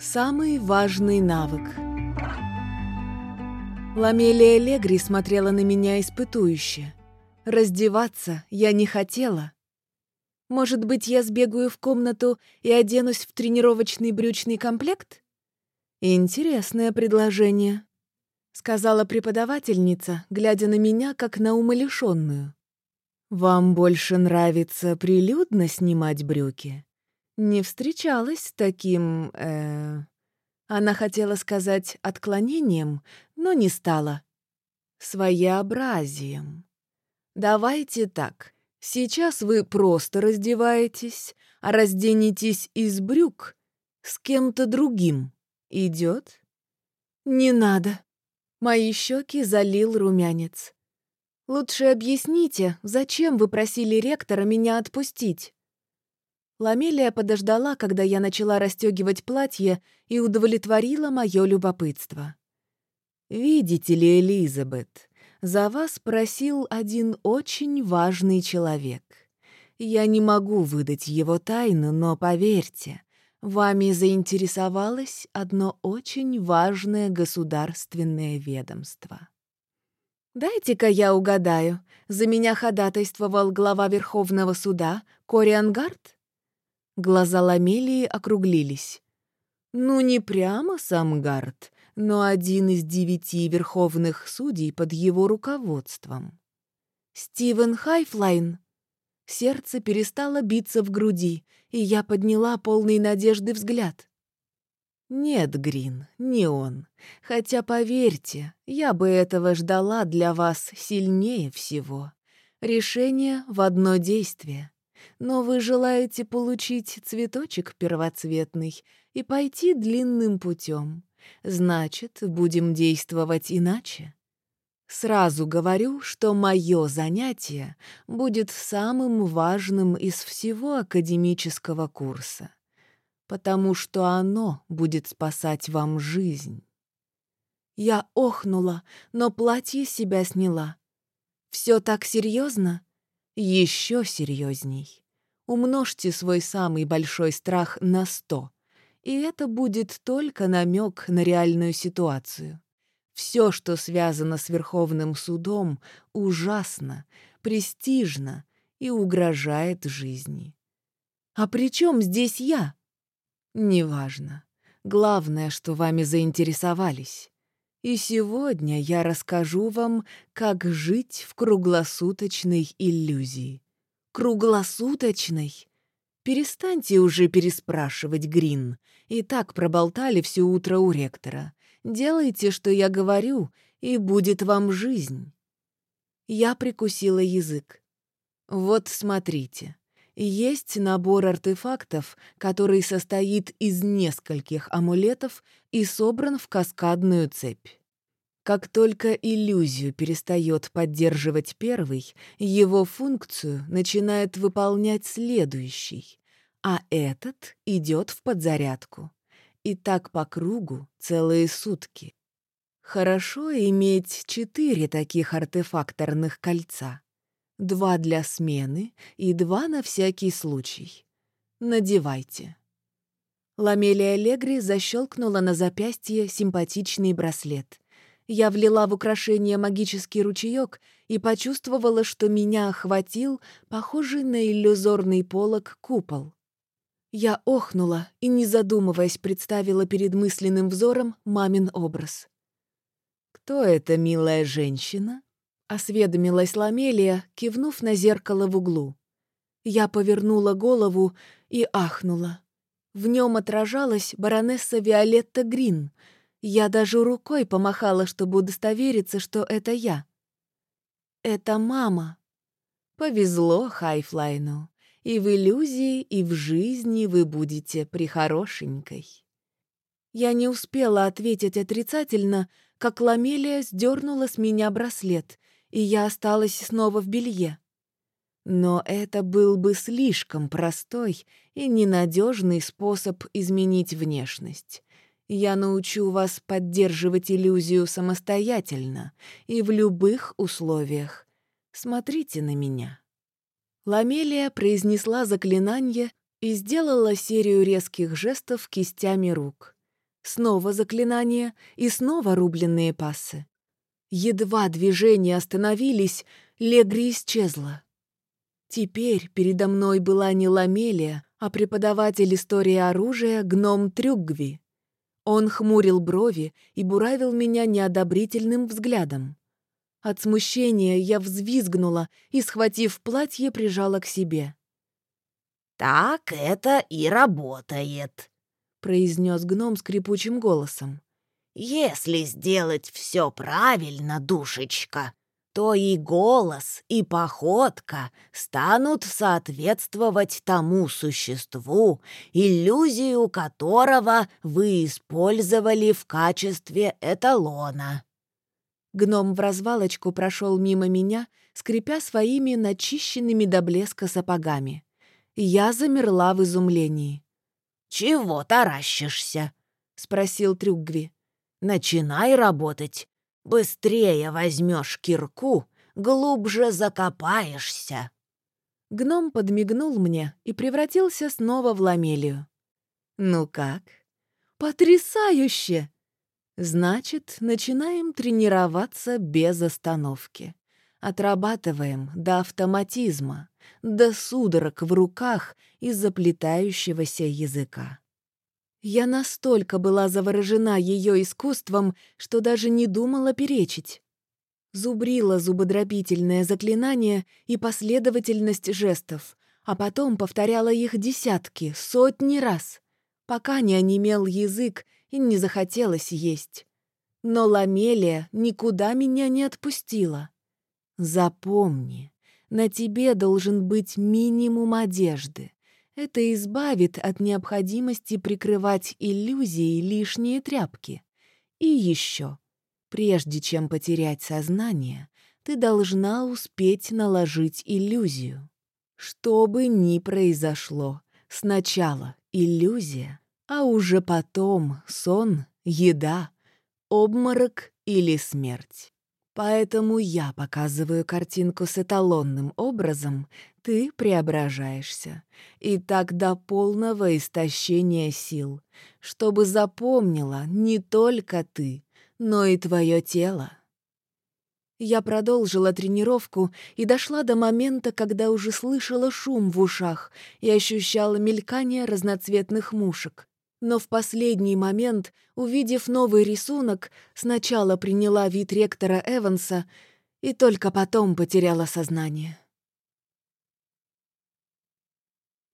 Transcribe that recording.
Самый важный навык. Ламелия Легри смотрела на меня испытующе. Раздеваться я не хотела. Может быть, я сбегаю в комнату и оденусь в тренировочный брючный комплект? Интересное предложение, сказала преподавательница, глядя на меня как на умалишенную. Вам больше нравится прилюдно снимать брюки? Не встречалась с таким... Э... Она хотела сказать отклонением, но не стала. Своеобразием. Давайте так. Сейчас вы просто раздеваетесь, а разденетесь из брюк с кем-то другим. Идет? Не надо. Мои щеки залил румянец. Лучше объясните, зачем вы просили ректора меня отпустить? Ламелия подождала, когда я начала расстегивать платье, и удовлетворила мое любопытство. «Видите ли, Элизабет, за вас просил один очень важный человек. Я не могу выдать его тайну, но поверьте, вами заинтересовалось одно очень важное государственное ведомство». «Дайте-ка я угадаю. За меня ходатайствовал глава Верховного суда Кориан Гард?» Глаза Ламелии округлились. Ну, не прямо сам Гард, но один из девяти верховных судей под его руководством. Стивен Хайфлайн. Сердце перестало биться в груди, и я подняла полный надежды взгляд. «Нет, Грин, не он. Хотя, поверьте, я бы этого ждала для вас сильнее всего. Решение в одно действие. Но вы желаете получить цветочек первоцветный и пойти длинным путем. Значит, будем действовать иначе. Сразу говорю, что мое занятие будет самым важным из всего академического курса, потому что оно будет спасать вам жизнь. Я охнула, но платье себя сняла. Все так серьезно? Еще серьезней. Умножьте свой самый большой страх на сто, и это будет только намек на реальную ситуацию. Все, что связано с Верховным судом, ужасно, престижно и угрожает жизни. А при чем здесь я? Неважно. Главное, что вами заинтересовались. И сегодня я расскажу вам, как жить в круглосуточной иллюзии. Круглосуточной? Перестаньте уже переспрашивать, Грин. И так проболтали все утро у ректора. Делайте, что я говорю, и будет вам жизнь. Я прикусила язык. Вот смотрите. Есть набор артефактов, который состоит из нескольких амулетов и собран в каскадную цепь. Как только иллюзию перестает поддерживать первый, его функцию начинает выполнять следующий, а этот идет в подзарядку. И так по кругу целые сутки. Хорошо иметь четыре таких артефакторных кольца. Два для смены и два на всякий случай. Надевайте. Ламелия Аллегри защелкнула на запястье симпатичный браслет. Я влила в украшение магический ручеек и почувствовала, что меня охватил похожий на иллюзорный полог купол. Я охнула и, не задумываясь, представила перед мысленным взором мамин образ. «Кто эта милая женщина?» Осведомилась Ламелия, кивнув на зеркало в углу. Я повернула голову и ахнула. В нем отражалась баронесса Виолетта Грин. Я даже рукой помахала, чтобы удостовериться, что это я. Это мама. Повезло Хайфлайну. И в иллюзии, и в жизни вы будете прихорошенькой. Я не успела ответить отрицательно, как Ламелия сдернула с меня браслет и я осталась снова в белье. Но это был бы слишком простой и ненадежный способ изменить внешность. Я научу вас поддерживать иллюзию самостоятельно и в любых условиях. Смотрите на меня. Ламелия произнесла заклинание и сделала серию резких жестов кистями рук. Снова заклинание и снова рубленные пассы. Едва движения остановились, Легри исчезла. Теперь передо мной была не Ламелия, а преподаватель истории оружия гном Трюгви. Он хмурил брови и буравил меня неодобрительным взглядом. От смущения я взвизгнула и, схватив платье, прижала к себе. «Так это и работает», — произнес гном скрипучим голосом. «Если сделать все правильно, душечка, то и голос, и походка станут соответствовать тому существу, иллюзию которого вы использовали в качестве эталона». Гном в развалочку прошел мимо меня, скрипя своими начищенными до блеска сапогами. Я замерла в изумлении. «Чего таращишься?» — спросил Трюгви. «Начинай работать. Быстрее возьмешь кирку, глубже закопаешься». Гном подмигнул мне и превратился снова в ламелию. «Ну как? Потрясающе!» Значит, начинаем тренироваться без остановки. Отрабатываем до автоматизма, до судорог в руках и заплетающегося языка. Я настолько была заворожена ее искусством, что даже не думала перечить. Зубрила зубодробительное заклинание и последовательность жестов, а потом повторяла их десятки, сотни раз, пока не онемел язык и не захотелось есть. Но Ламелия никуда меня не отпустила. Запомни, на тебе должен быть минимум одежды. Это избавит от необходимости прикрывать иллюзии лишние тряпки. И еще, прежде чем потерять сознание, ты должна успеть наложить иллюзию. Что бы ни произошло, сначала иллюзия, а уже потом сон, еда, обморок или смерть. Поэтому я показываю картинку с эталонным образом, ты преображаешься. И так до полного истощения сил, чтобы запомнила не только ты, но и твое тело. Я продолжила тренировку и дошла до момента, когда уже слышала шум в ушах и ощущала мелькание разноцветных мушек но в последний момент, увидев новый рисунок, сначала приняла вид ректора Эванса и только потом потеряла сознание.